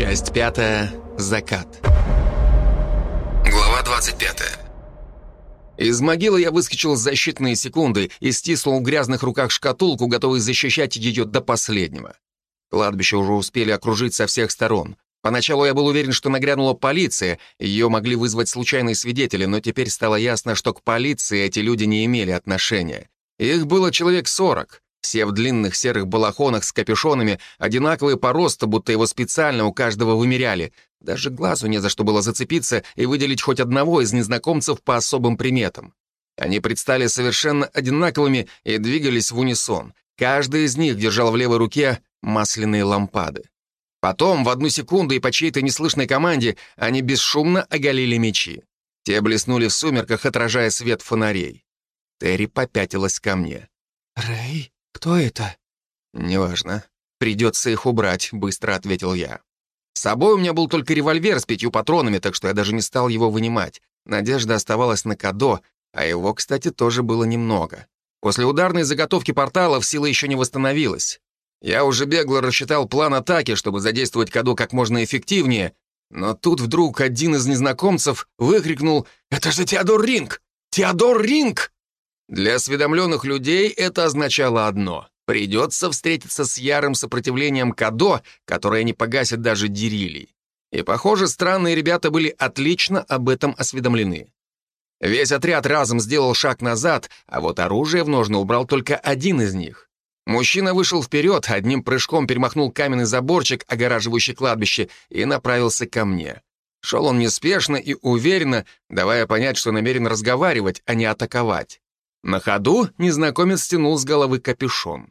Часть пятая. Закат. Глава 25. Из могилы я выскочил за считанные секунды и стиснул в грязных руках шкатулку, готовый защищать ее до последнего. Кладбище уже успели окружить со всех сторон. Поначалу я был уверен, что нагрянула полиция, ее могли вызвать случайные свидетели, но теперь стало ясно, что к полиции эти люди не имели отношения. Их было человек сорок. Все в длинных серых балахонах с капюшонами, одинаковые по росту, будто его специально у каждого вымеряли. Даже глазу не за что было зацепиться и выделить хоть одного из незнакомцев по особым приметам. Они предстали совершенно одинаковыми и двигались в унисон. Каждый из них держал в левой руке масляные лампады. Потом, в одну секунду и по чьей-то неслышной команде, они бесшумно оголили мечи. Те блеснули в сумерках, отражая свет фонарей. Терри попятилась ко мне. «Рэй?» «Кто это?» «Неважно. Придется их убрать», — быстро ответил я. С собой у меня был только револьвер с пятью патронами, так что я даже не стал его вынимать. Надежда оставалась на Кадо, а его, кстати, тоже было немного. После ударной заготовки порталов сила еще не восстановилась. Я уже бегло рассчитал план атаки, чтобы задействовать Кадо как можно эффективнее, но тут вдруг один из незнакомцев выкрикнул «Это же Теодор Ринг! Теодор Ринг!» Для осведомленных людей это означало одно — придется встретиться с ярым сопротивлением Кадо, которое не погасит даже Дирилий. И, похоже, странные ребята были отлично об этом осведомлены. Весь отряд разом сделал шаг назад, а вот оружие в ножны убрал только один из них. Мужчина вышел вперед, одним прыжком перемахнул каменный заборчик, огораживающий кладбище, и направился ко мне. Шел он неспешно и уверенно, давая понять, что намерен разговаривать, а не атаковать. На ходу незнакомец стянул с головы капюшон.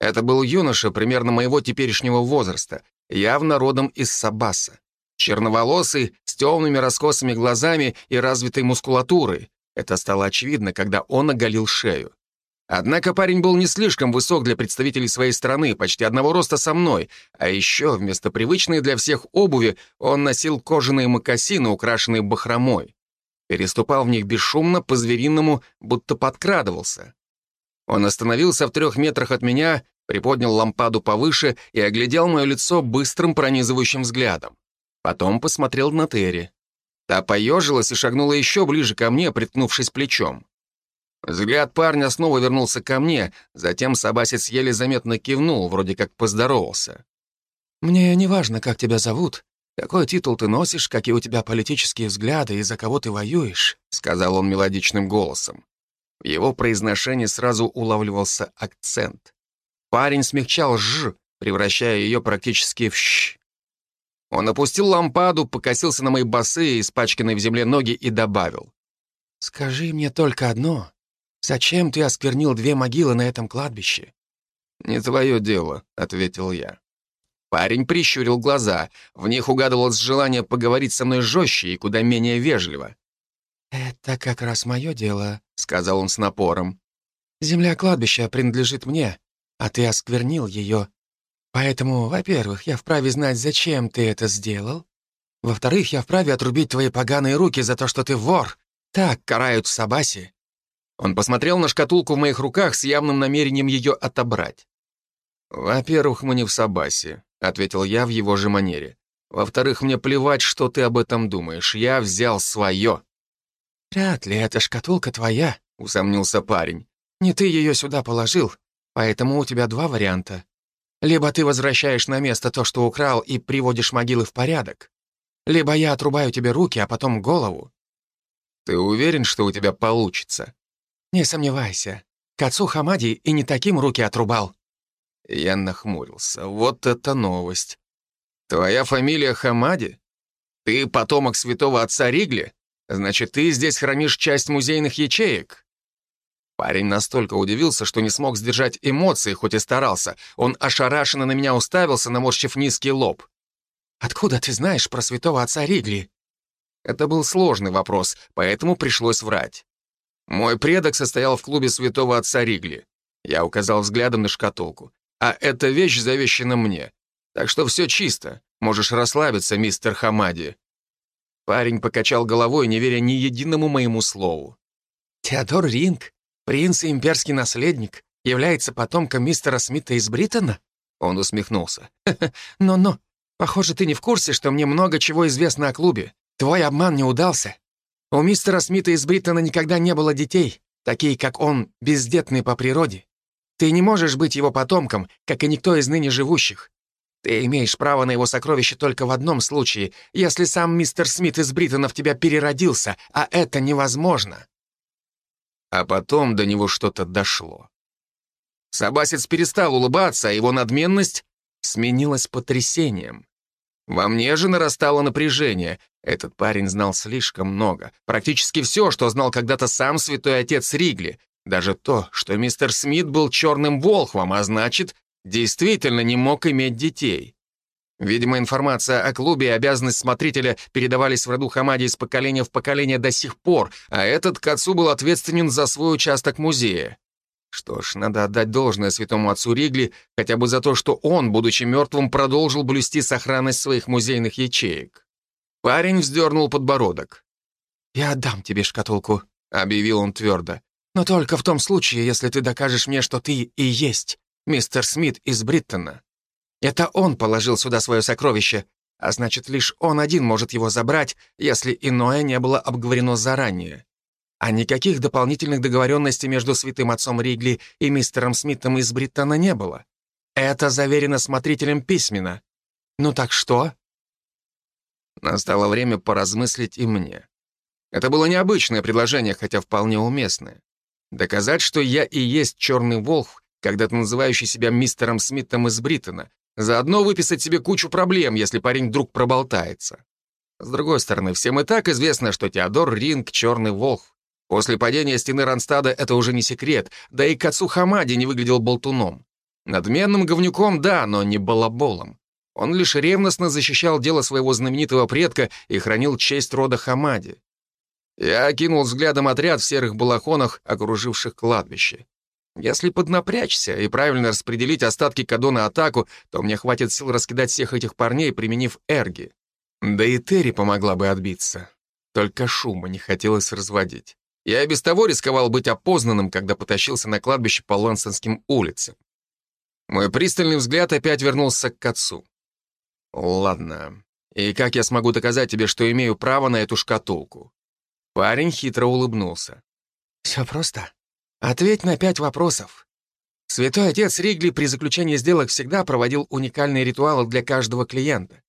Это был юноша примерно моего теперешнего возраста, явно родом из Сабаса. Черноволосый, с темными раскосыми глазами и развитой мускулатурой. Это стало очевидно, когда он оголил шею. Однако парень был не слишком высок для представителей своей страны, почти одного роста со мной, а еще вместо привычной для всех обуви он носил кожаные мокасины, украшенные бахромой переступал в них бесшумно, по-звериному, будто подкрадывался. Он остановился в трех метрах от меня, приподнял лампаду повыше и оглядел мое лицо быстрым пронизывающим взглядом. Потом посмотрел на Терри. Та поежилась и шагнула еще ближе ко мне, приткнувшись плечом. Взгляд парня снова вернулся ко мне, затем собасец еле заметно кивнул, вроде как поздоровался. «Мне не важно, как тебя зовут, «Какой титул ты носишь, какие у тебя политические взгляды и за кого ты воюешь?» — сказал он мелодичным голосом. В его произношении сразу улавливался акцент. Парень смягчал «ж», превращая ее практически в «щ». Он опустил лампаду, покосился на мои босые, испачканные в земле ноги и добавил. «Скажи мне только одно. Зачем ты осквернил две могилы на этом кладбище?» «Не твое дело», — ответил я. Парень прищурил глаза. В них угадывалось желание поговорить со мной жестче и куда менее вежливо. «Это как раз мое дело», — сказал он с напором. «Земля кладбища принадлежит мне, а ты осквернил ее. Поэтому, во-первых, я вправе знать, зачем ты это сделал. Во-вторых, я вправе отрубить твои поганые руки за то, что ты вор. Так карают в Сабасе». Он посмотрел на шкатулку в моих руках с явным намерением ее отобрать. «Во-первых, мы не в Сабасе. — ответил я в его же манере. «Во-вторых, мне плевать, что ты об этом думаешь. Я взял свое». «Вряд ли эта шкатулка твоя», — усомнился парень. «Не ты ее сюда положил, поэтому у тебя два варианта. Либо ты возвращаешь на место то, что украл, и приводишь могилы в порядок, либо я отрубаю тебе руки, а потом голову». «Ты уверен, что у тебя получится?» «Не сомневайся. К отцу Хамади и не таким руки отрубал». Я нахмурился. Вот это новость. Твоя фамилия Хамади? Ты потомок святого отца Ригли? Значит, ты здесь хранишь часть музейных ячеек? Парень настолько удивился, что не смог сдержать эмоции, хоть и старался. Он ошарашенно на меня уставился, наморщив низкий лоб. «Откуда ты знаешь про святого отца Ригли?» Это был сложный вопрос, поэтому пришлось врать. Мой предок состоял в клубе святого отца Ригли. Я указал взглядом на шкатулку. А эта вещь завещана мне. Так что все чисто. Можешь расслабиться, мистер Хамади». Парень покачал головой, не веря ни единому моему слову. «Теодор Ринг, принц и имперский наследник, является потомком мистера Смита из Бриттона?» Он усмехнулся. «Но-но, Похоже, ты не в курсе, что мне много чего известно о клубе. Твой обман не удался. У мистера Смита из Бриттона никогда не было детей, такие как он, бездетные по природе. Ты не можешь быть его потомком, как и никто из ныне живущих. Ты имеешь право на его сокровище только в одном случае, если сам мистер Смит из Бриттона в тебя переродился, а это невозможно». А потом до него что-то дошло. Сабасец перестал улыбаться, а его надменность сменилась потрясением. Во мне же нарастало напряжение. Этот парень знал слишком много. Практически все, что знал когда-то сам святой отец Ригли. Даже то, что мистер Смит был черным волхвом, а значит, действительно не мог иметь детей. Видимо, информация о клубе и обязанность смотрителя передавались в роду Хамади из поколения в поколение до сих пор, а этот к отцу был ответственен за свой участок музея. Что ж, надо отдать должное святому отцу Ригли, хотя бы за то, что он, будучи мертвым, продолжил блюсти сохранность своих музейных ячеек. Парень вздернул подбородок. «Я отдам тебе шкатулку», — объявил он твердо. «Но только в том случае, если ты докажешь мне, что ты и есть мистер Смит из Бриттона. Это он положил сюда свое сокровище, а значит, лишь он один может его забрать, если иное не было обговорено заранее. А никаких дополнительных договоренностей между святым отцом Ригли и мистером Смитом из Бриттона не было. Это заверено смотрителем письменно. Ну так что? Настало время поразмыслить и мне. Это было необычное предложение, хотя вполне уместное. Доказать, что я и есть черный волк, когда-то называющий себя мистером Смитом из Бриттона, заодно выписать себе кучу проблем, если парень вдруг проболтается. С другой стороны, всем и так известно, что Теодор Ринг — черный волк. После падения стены Ранстада это уже не секрет, да и к отцу Хамади не выглядел болтуном. Надменным говнюком, да, но не балаболом. Он лишь ревностно защищал дело своего знаменитого предка и хранил честь рода Хамади. Я окинул взглядом отряд в серых балахонах, окруживших кладбище. Если поднапрячься и правильно распределить остатки Кадона атаку, то мне хватит сил раскидать всех этих парней, применив эрги. Да и Терри помогла бы отбиться. Только шума не хотелось разводить. Я и без того рисковал быть опознанным, когда потащился на кладбище по Лансонским улицам. Мой пристальный взгляд опять вернулся к отцу. «Ладно. И как я смогу доказать тебе, что имею право на эту шкатулку?» Парень хитро улыбнулся. «Все просто. Ответь на пять вопросов. Святой Отец Ригли при заключении сделок всегда проводил уникальные ритуалы для каждого клиента.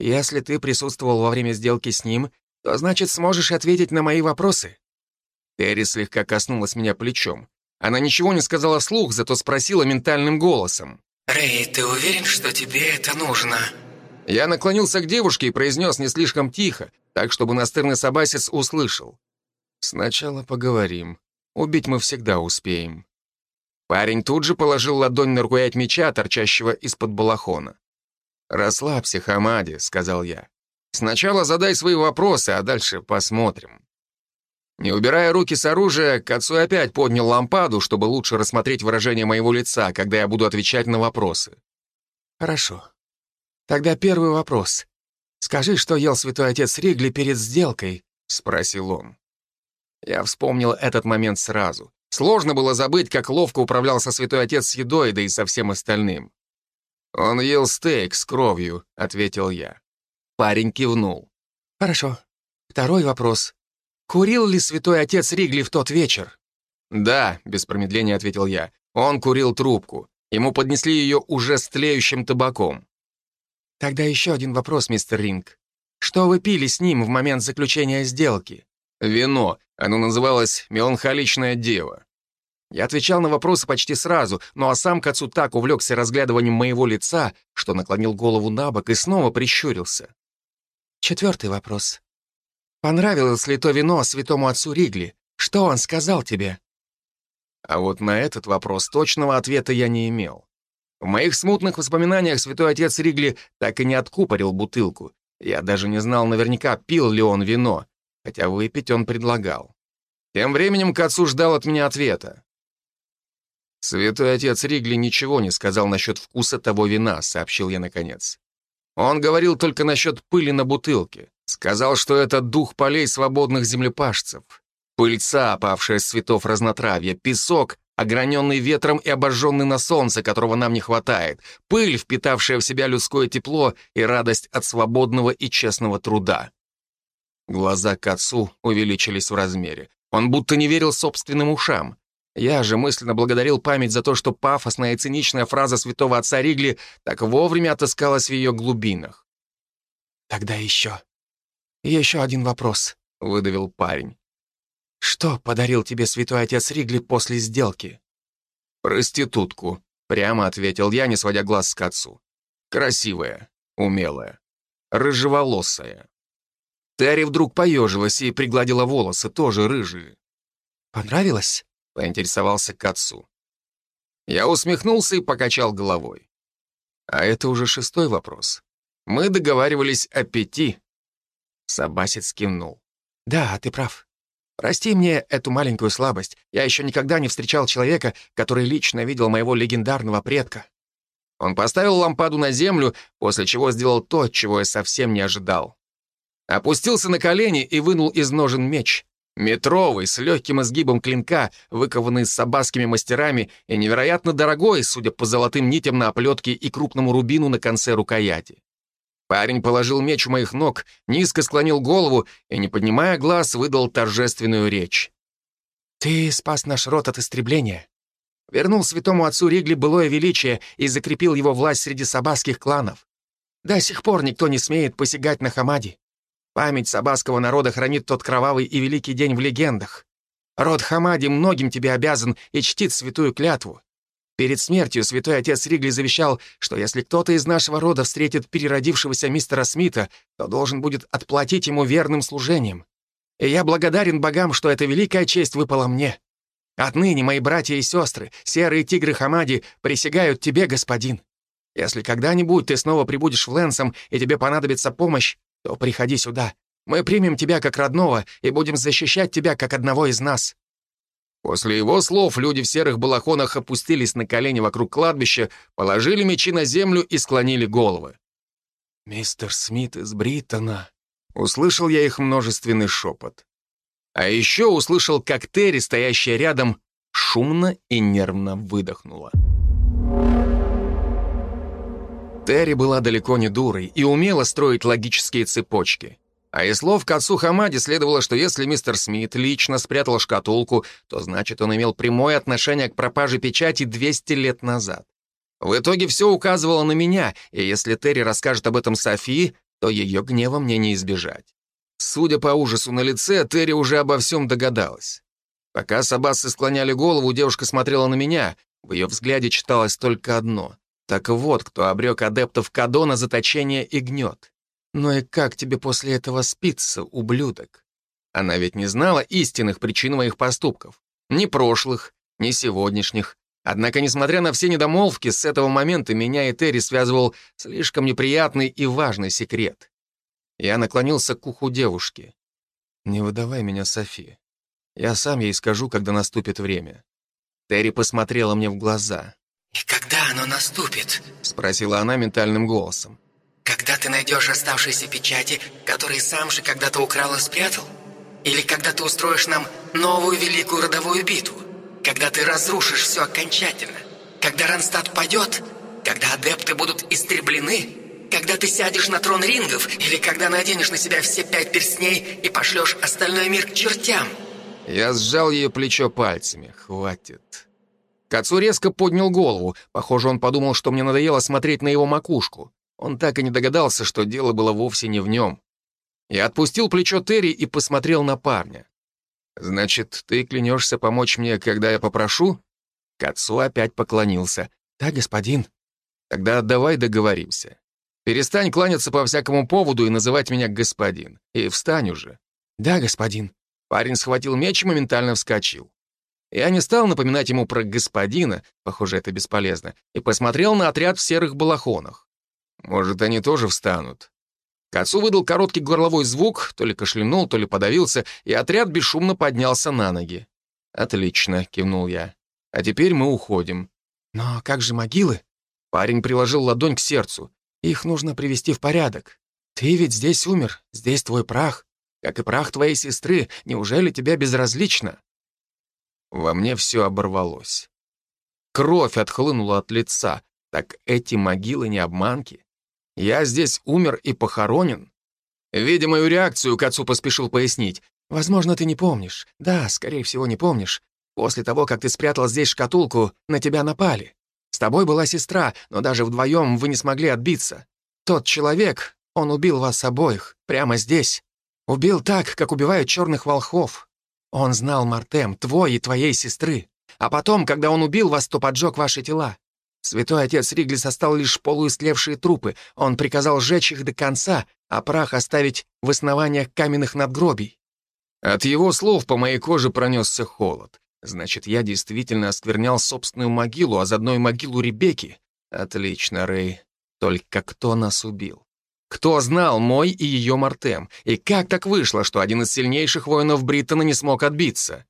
Если ты присутствовал во время сделки с ним, то значит сможешь ответить на мои вопросы». Терри слегка коснулась меня плечом. Она ничего не сказала вслух, зато спросила ментальным голосом. «Рэй, ты уверен, что тебе это нужно?» Я наклонился к девушке и произнес не слишком тихо, так, чтобы настырный собасец услышал. «Сначала поговорим. Убить мы всегда успеем». Парень тут же положил ладонь на рукоять меча, торчащего из-под балахона. «Расслабься, Хамади», — сказал я. «Сначала задай свои вопросы, а дальше посмотрим». Не убирая руки с оружия, Кацу опять поднял лампаду, чтобы лучше рассмотреть выражение моего лица, когда я буду отвечать на вопросы. «Хорошо. Тогда первый вопрос. Скажи, что ел святой отец Ригли перед сделкой?» — спросил он. Я вспомнил этот момент сразу. Сложно было забыть, как ловко управлялся святой отец с едой, да и со всем остальным. «Он ел стейк с кровью», — ответил я. Парень кивнул. «Хорошо. Второй вопрос. Курил ли святой отец Ригли в тот вечер?» «Да», — без промедления ответил я. «Он курил трубку. Ему поднесли ее уже с тлеющим табаком». «Тогда еще один вопрос, мистер Ринг. Что вы пили с ним в момент заключения сделки?» «Вино. Оно называлось «Меланхоличная дева». Я отвечал на вопросы почти сразу, ну а сам к отцу так увлекся разглядыванием моего лица, что наклонил голову на бок и снова прищурился. Четвертый вопрос. Понравилось ли то вино святому отцу Ригли? Что он сказал тебе? А вот на этот вопрос точного ответа я не имел. В моих смутных воспоминаниях святой отец Ригли так и не откупорил бутылку. Я даже не знал наверняка, пил ли он вино, хотя выпить он предлагал. Тем временем Кацу ждал от меня ответа. «Святой отец Ригли ничего не сказал насчет вкуса того вина», — сообщил я наконец. «Он говорил только насчет пыли на бутылке. Сказал, что это дух полей свободных землепашцев. Пыльца, опавшая с цветов разнотравья, песок, ограненный ветром и обожженный на солнце, которого нам не хватает, пыль, впитавшая в себя людское тепло и радость от свободного и честного труда. Глаза к отцу увеличились в размере. Он будто не верил собственным ушам. Я же мысленно благодарил память за то, что пафосная и циничная фраза святого отца Ригли так вовремя отыскалась в ее глубинах. «Тогда еще. Еще один вопрос», — выдавил парень. «Что подарил тебе святой отец Ригли после сделки?» «Проститутку», — прямо ответил я, не сводя глаз с отцу. «Красивая, умелая, рыжеволосая». Терри вдруг поежилась и пригладила волосы, тоже рыжие. «Понравилось?» — поинтересовался к отцу. Я усмехнулся и покачал головой. А это уже шестой вопрос. Мы договаривались о пяти. Сабасец кивнул. «Да, ты прав. Прости мне эту маленькую слабость. Я еще никогда не встречал человека, который лично видел моего легендарного предка». Он поставил лампаду на землю, после чего сделал то, чего я совсем не ожидал. Опустился на колени и вынул из ножен меч. Метровый, с легким изгибом клинка, выкованный сабасскими мастерами и невероятно дорогой, судя по золотым нитям на оплетке и крупному рубину на конце рукояти. Парень положил меч у моих ног, низко склонил голову и, не поднимая глаз, выдал торжественную речь. «Ты спас наш род от истребления, вернул святому отцу Ригли былое величие и закрепил его власть среди сабасских кланов. До сих пор никто не смеет посягать на Хамади. Память сабасского народа хранит тот кровавый и великий день в легендах. Род Хамади многим тебе обязан и чтит святую клятву. Перед смертью святой отец Ригли завещал, что если кто-то из нашего рода встретит переродившегося мистера Смита, то должен будет отплатить ему верным служением. И я благодарен богам, что эта великая честь выпала мне. Отныне мои братья и сестры, серые тигры Хамади, присягают тебе, господин. Если когда-нибудь ты снова прибудешь в Лэнсом и тебе понадобится помощь, то приходи сюда. Мы примем тебя как родного и будем защищать тебя как одного из нас». После его слов люди в серых балахонах опустились на колени вокруг кладбища, положили мечи на землю и склонили головы. «Мистер Смит из Бриттона», — услышал я их множественный шепот. А еще услышал, как Терри, стоящая рядом, шумно и нервно выдохнула. Терри была далеко не дурой и умела строить логические цепочки. А из слов к отцу Хамади следовало, что если мистер Смит лично спрятал шкатулку, то значит, он имел прямое отношение к пропаже печати 200 лет назад. В итоге все указывало на меня, и если Терри расскажет об этом Софии, то ее гнева мне не избежать. Судя по ужасу на лице, Терри уже обо всем догадалась. Пока Сабасы склоняли голову, девушка смотрела на меня. В ее взгляде читалось только одно. Так вот, кто обрек адептов Кадо на заточение и гнет. Ну и как тебе после этого спится, ублюдок? Она ведь не знала истинных причин моих поступков. Ни прошлых, ни сегодняшних. Однако, несмотря на все недомолвки, с этого момента меня и Терри связывал слишком неприятный и важный секрет. Я наклонился к уху девушки. «Не выдавай меня, Софи. Я сам ей скажу, когда наступит время». Терри посмотрела мне в глаза. «И когда оно наступит?» — спросила она ментальным голосом. «Когда ты найдешь оставшиеся печати, которые сам же когда-то украл и спрятал? Или когда ты устроишь нам новую великую родовую битву? Когда ты разрушишь все окончательно? Когда Ранстад падет? Когда адепты будут истреблены? Когда ты сядешь на трон рингов? Или когда наденешь на себя все пять перстней и пошлешь остальной мир к чертям?» Я сжал ее плечо пальцами. «Хватит». Кацу резко поднял голову. Похоже, он подумал, что мне надоело смотреть на его макушку. Он так и не догадался, что дело было вовсе не в нем. Я отпустил плечо Терри и посмотрел на парня. «Значит, ты клянешься помочь мне, когда я попрошу?» Кацу опять поклонился. «Да, господин». «Тогда давай договоримся. Перестань кланяться по всякому поводу и называть меня господин. И встань уже». «Да, господин». Парень схватил меч и моментально вскочил. Я не стал напоминать ему про господина, похоже, это бесполезно, и посмотрел на отряд в серых балахонах. Может, они тоже встанут. К выдал короткий горловой звук, то ли кашлянул, то ли подавился, и отряд бесшумно поднялся на ноги. «Отлично», — кивнул я. «А теперь мы уходим». «Но как же могилы?» Парень приложил ладонь к сердцу. «Их нужно привести в порядок. Ты ведь здесь умер, здесь твой прах, как и прах твоей сестры. Неужели тебя безразлично?» Во мне все оборвалось. Кровь отхлынула от лица. Так эти могилы не обманки? Я здесь умер и похоронен? Видя мою реакцию, Кацу поспешил пояснить. «Возможно, ты не помнишь. Да, скорее всего, не помнишь. После того, как ты спрятал здесь шкатулку, на тебя напали. С тобой была сестра, но даже вдвоем вы не смогли отбиться. Тот человек, он убил вас обоих, прямо здесь. Убил так, как убивают черных волхов. Он знал Мартем, твой и твоей сестры. А потом, когда он убил вас, то поджег ваши тела. Святой отец Риглис остал лишь полуистлевшие трупы. Он приказал сжечь их до конца, а прах оставить в основаниях каменных надгробий. От его слов по моей коже пронесся холод. Значит, я действительно осквернял собственную могилу, а заодно и могилу Ребекки. Отлично, Рэй. Только кто нас убил? Кто знал мой и ее Мартем? И как так вышло, что один из сильнейших воинов Бриттона не смог отбиться?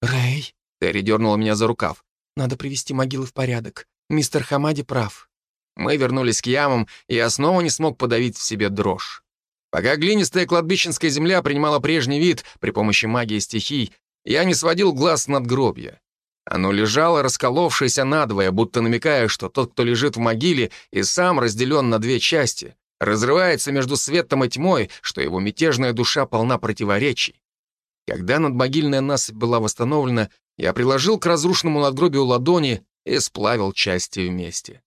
«Рэй», — Терри дернула меня за рукав, — «надо привести могилы в порядок. Мистер Хамади прав». Мы вернулись к ямам, и я снова не смог подавить в себе дрожь. Пока глинистая кладбищенская земля принимала прежний вид при помощи магии стихий, я не сводил глаз над гробья. Оно лежало, расколовшееся надвое, будто намекая, что тот, кто лежит в могиле, и сам разделен на две части, разрывается между светом и тьмой, что его мятежная душа полна противоречий. Когда надмогильная насыпь была восстановлена, я приложил к разрушенному надгробию ладони и сплавил части вместе.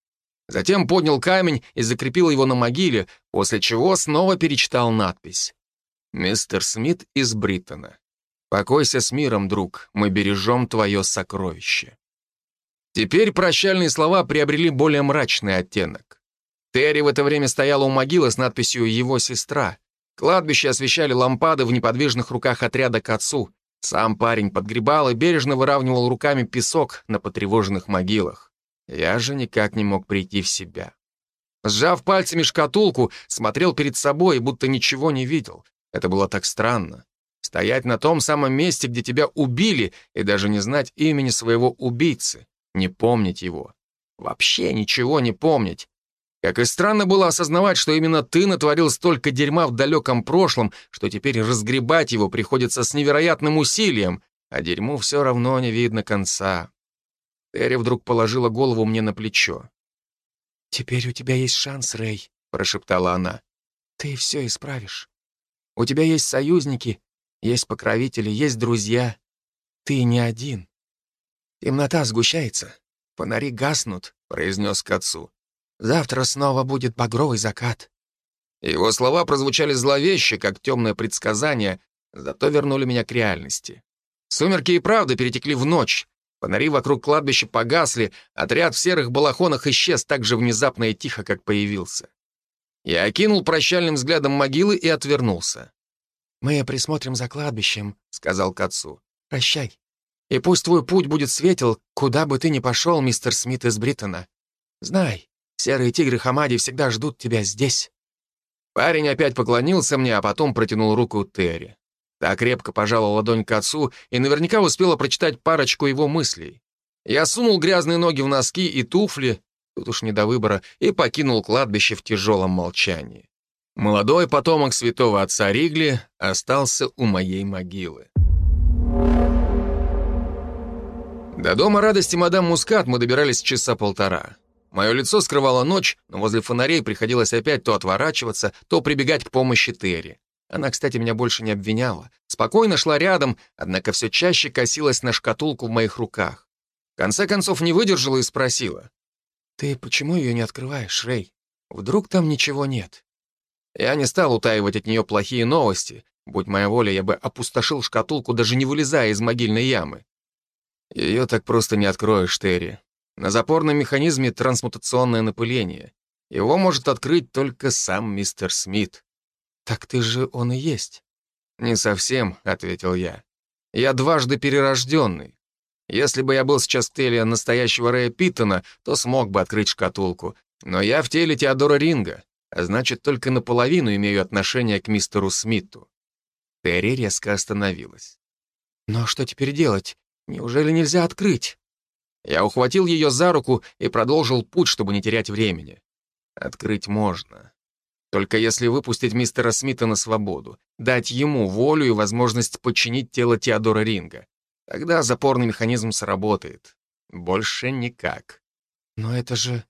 Затем поднял камень и закрепил его на могиле, после чего снова перечитал надпись. «Мистер Смит из Бриттона. Покойся с миром, друг, мы бережем твое сокровище». Теперь прощальные слова приобрели более мрачный оттенок. Терри в это время стояла у могилы с надписью «Его сестра». Кладбище освещали лампады в неподвижных руках отряда к отцу. Сам парень подгребал и бережно выравнивал руками песок на потревоженных могилах. Я же никак не мог прийти в себя. Сжав пальцами шкатулку, смотрел перед собой, будто ничего не видел. Это было так странно. Стоять на том самом месте, где тебя убили, и даже не знать имени своего убийцы, не помнить его. Вообще ничего не помнить. Как и странно было осознавать, что именно ты натворил столько дерьма в далеком прошлом, что теперь разгребать его приходится с невероятным усилием, а дерьму все равно не видно конца. Терри вдруг положила голову мне на плечо. «Теперь у тебя есть шанс, Рэй», — прошептала она. «Ты все исправишь. У тебя есть союзники, есть покровители, есть друзья. Ты не один. Темнота сгущается, фонари гаснут», — произнес к отцу. Завтра снова будет багровый закат». Его слова прозвучали зловеще, как темное предсказание, зато вернули меня к реальности. Сумерки и правда перетекли в ночь. Фонари вокруг кладбища погасли, отряд в серых балахонах исчез так же внезапно и тихо, как появился. Я окинул прощальным взглядом могилы и отвернулся. «Мы присмотрим за кладбищем», — сказал к отцу. «Прощай. И пусть твой путь будет светел, куда бы ты ни пошел, мистер Смит из Бриттона. Знай, Серые тигры Хамади всегда ждут тебя здесь». Парень опять поклонился мне, а потом протянул руку Терри. Та крепко пожала ладонь к отцу и наверняка успела прочитать парочку его мыслей. Я сунул грязные ноги в носки и туфли, тут уж не до выбора, и покинул кладбище в тяжелом молчании. Молодой потомок святого отца Ригли остался у моей могилы. До дома радости мадам Мускат мы добирались часа полтора. Мое лицо скрывало ночь, но возле фонарей приходилось опять то отворачиваться, то прибегать к помощи Терри. Она, кстати, меня больше не обвиняла. Спокойно шла рядом, однако все чаще косилась на шкатулку в моих руках. В конце концов не выдержала и спросила. «Ты почему ее не открываешь, Рэй? Вдруг там ничего нет?» Я не стал утаивать от нее плохие новости. Будь моя воля, я бы опустошил шкатулку, даже не вылезая из могильной ямы. Ее так просто не откроешь, Терри. На запорном механизме трансмутационное напыление. Его может открыть только сам мистер Смит. «Так ты же он и есть». «Не совсем», — ответил я. «Я дважды перерожденный. Если бы я был сейчас в теле настоящего Рэя Питтона, то смог бы открыть шкатулку. Но я в теле Теодора Ринга, а значит, только наполовину имею отношение к мистеру Смиту». Терри резко остановилась. «Но что теперь делать? Неужели нельзя открыть?» Я ухватил ее за руку и продолжил путь, чтобы не терять времени. Открыть можно. Только если выпустить мистера Смита на свободу, дать ему волю и возможность подчинить тело Теодора Ринга. Тогда запорный механизм сработает. Больше никак. Но это же...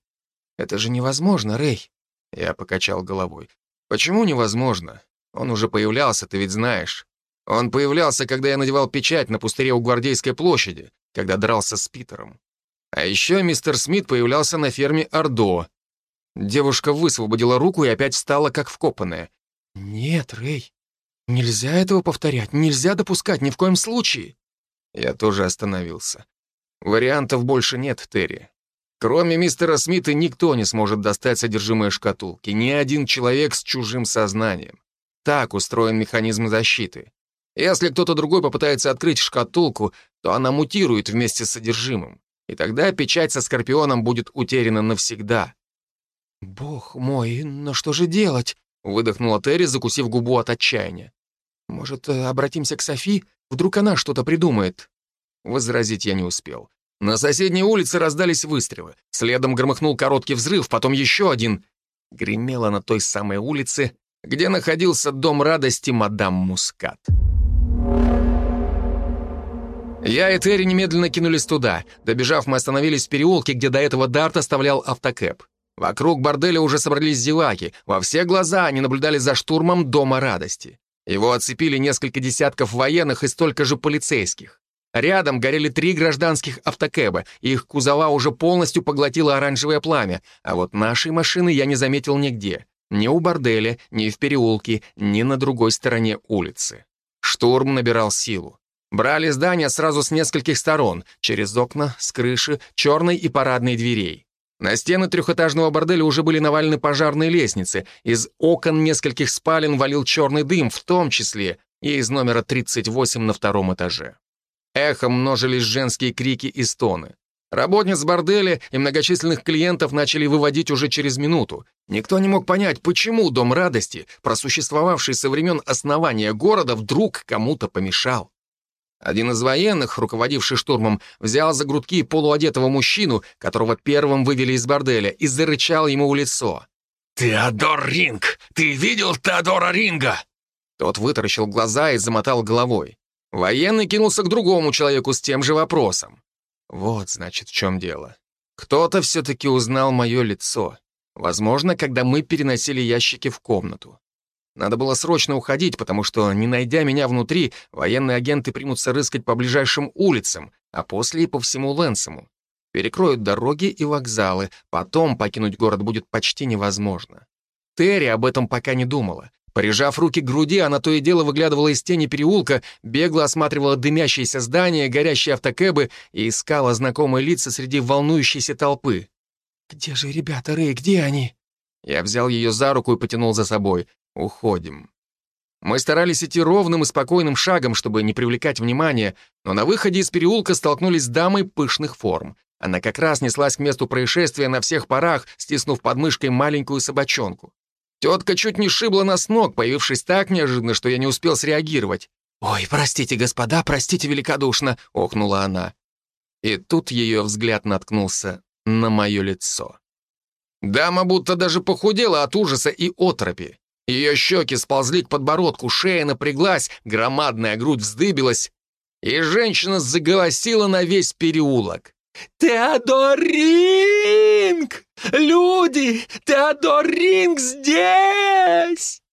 это же невозможно, Рэй. Я покачал головой. Почему невозможно? Он уже появлялся, ты ведь знаешь. Он появлялся, когда я надевал печать на пустыре у Гвардейской площади, когда дрался с Питером. А еще мистер Смит появлялся на ферме Ордо. Девушка высвободила руку и опять встала, как вкопанная. «Нет, Рэй, нельзя этого повторять, нельзя допускать ни в коем случае». Я тоже остановился. Вариантов больше нет, Терри. Кроме мистера Смита никто не сможет достать содержимое шкатулки, ни один человек с чужим сознанием. Так устроен механизм защиты. Если кто-то другой попытается открыть шкатулку, то она мутирует вместе с содержимым, и тогда печать со Скорпионом будет утеряна навсегда. «Бог мой, но что же делать?» — выдохнула Терри, закусив губу от отчаяния. «Может, э, обратимся к Софи? Вдруг она что-то придумает?» Возразить я не успел. На соседней улице раздались выстрелы. Следом громыхнул короткий взрыв, потом еще один. Гремело на той самой улице, где находился дом радости мадам Мускат. Я и Терри немедленно кинулись туда. Добежав, мы остановились в переулке, где до этого Дарт оставлял автокэп. Вокруг борделя уже собрались зеваки. Во все глаза они наблюдали за штурмом Дома радости. Его оцепили несколько десятков военных и столько же полицейских. Рядом горели три гражданских автокэба, их кузова уже полностью поглотило оранжевое пламя, а вот нашей машины я не заметил нигде. Ни у борделя, ни в переулке, ни на другой стороне улицы. Штурм набирал силу. Брали здание сразу с нескольких сторон, через окна, с крыши, черной и парадной дверей. На стены трехэтажного борделя уже были навалены пожарные лестницы, из окон нескольких спален валил черный дым, в том числе и из номера 38 на втором этаже. Эхом множились женские крики и стоны. Работниц борделя и многочисленных клиентов начали выводить уже через минуту. Никто не мог понять, почему Дом радости, просуществовавший со времен основания города, вдруг кому-то помешал. Один из военных, руководивший штурмом, взял за грудки полуодетого мужчину, которого первым вывели из борделя, и зарычал ему в лицо. «Теодор Ринг! Ты видел Теодора Ринга?» Тот вытаращил глаза и замотал головой. Военный кинулся к другому человеку с тем же вопросом. Вот, значит, в чем дело. Кто-то все-таки узнал мое лицо. Возможно, когда мы переносили ящики в комнату. Надо было срочно уходить, потому что, не найдя меня внутри, военные агенты примутся рыскать по ближайшим улицам, а после и по всему Лэнсому. Перекроют дороги и вокзалы, потом покинуть город будет почти невозможно. Терри об этом пока не думала. Прижав руки к груди, она то и дело выглядывала из тени переулка, бегло осматривала дымящиеся здания, горящие автокэбы и искала знакомые лица среди волнующейся толпы. «Где же ребята, Рэй, где они?» Я взял ее за руку и потянул за собой. «Уходим». Мы старались идти ровным и спокойным шагом, чтобы не привлекать внимания, но на выходе из переулка столкнулись с дамой пышных форм. Она как раз неслась к месту происшествия на всех парах, стиснув под мышкой маленькую собачонку. Тетка чуть не шибла нас ног, появившись так неожиданно, что я не успел среагировать. «Ой, простите, господа, простите великодушно», — охнула она. И тут ее взгляд наткнулся на мое лицо. Дама будто даже похудела от ужаса и отропи. Ее щеки сползли к подбородку, шея напряглась, громадная грудь вздыбилась, и женщина заголосила на весь переулок. «Теодор Ринг! Люди! Теодор Ринг здесь!»